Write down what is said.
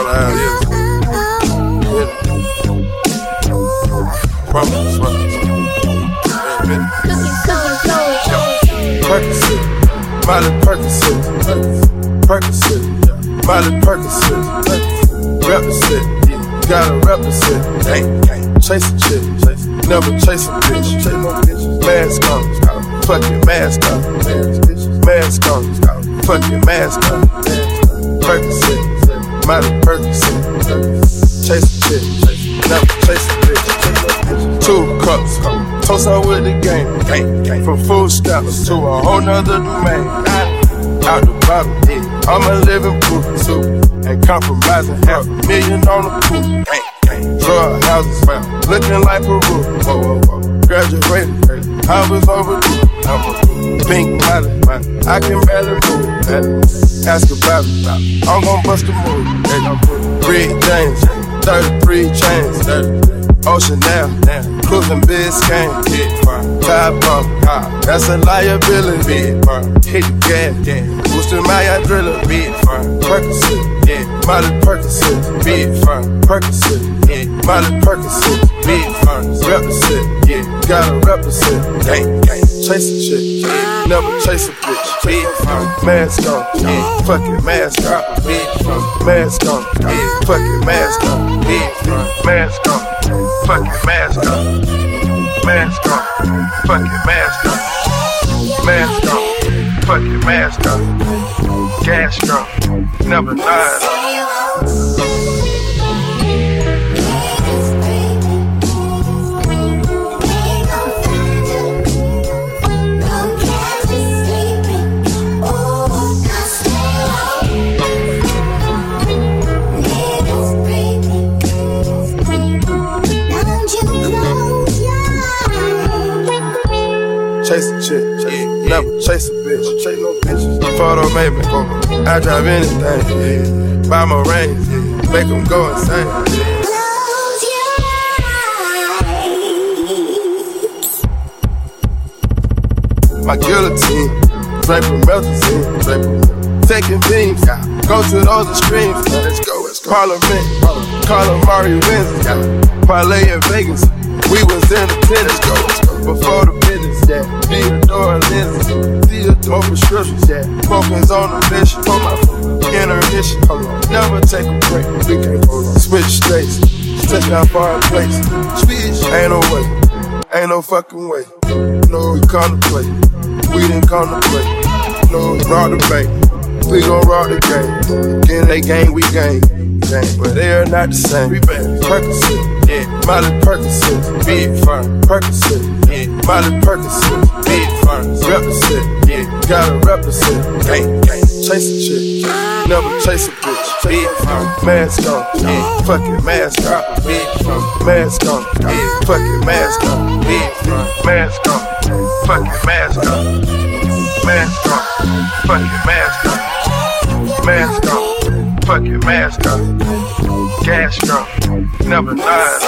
Probably how it is. Probably that's right. Percocet, Molly Percocet, Percocet, Molly Percocet, represent, gotta represent, chase a chick, never chase a bitch, mask on, fucking mask on, mask on, fucking mask on, Percocet. Miley Percocet, chase a chick, never chase a bitch, two cups, toast out with the game, from food stamps to a whole nother domain, out the bottom, I'm a living proof, ain't compromising, half a million on the pool, drug houses, looking like Peru, graduated, I was overdue, I'm a pink molly, I can barely move, ask about it, I'm gon' bust a move, Red James, 33 chains, 30. Ocean now, cruising Biscayne, top bump, that's a liability. Hit the gas, boosting my adrenaline. Percocet, Miley Percocet, Percocet, Miley Percocet, represent, yeah. gotta represent. Gang, gang, chase a chick, never chase a bitch. Mask on, fuck it, mask on, mask on, fuck it, mask on, mask on. It, mask on. Mask on. It, mask on. Mask on. It, mask on. Gas strong. Never lied. Chase a chick, yeah, never chase a bitch. Chase no bitches. Photo maybe, I drive anything. Yeah. Buy my rings, yeah. make them go insane. Yeah. My guillotine, drape from melazine, drape from taking beams. Go to those extremes. Let's go, let's go. Parliament, Calamari wins. Parlay in Vegas. We was in the tennis, go, let's go. Before the business, yeah. Theodore lenses, Theodore prescriptions, yeah. Focus on the mission, for my intermission. Hold on, never take a break. We on. Switch states, touch out far place. Switch, ain't no way, ain't no fucking way. No, we play, we didn't come to play. No, rob the bank, we gon' rob the game. Again, they gang, we gang. Gang, but they are not the same. We back. Percocet, yeah. Miley Percocet, big firm. Percocet, yeah. Miley Percocet, big. Represent, yeah. Gotta represent. Gang, gang. Chase a chick, never chase a bitch. Big firm. Mask on, yeah. Fuck it, mask on. Big firm. Mask on, yeah. Fuck it, mask on. Big firm. Mask on. Fuck it, mask on. Mask on. Fuck it, mask on. Mask on. Fuck it, mask on. Gas strong. Never lied.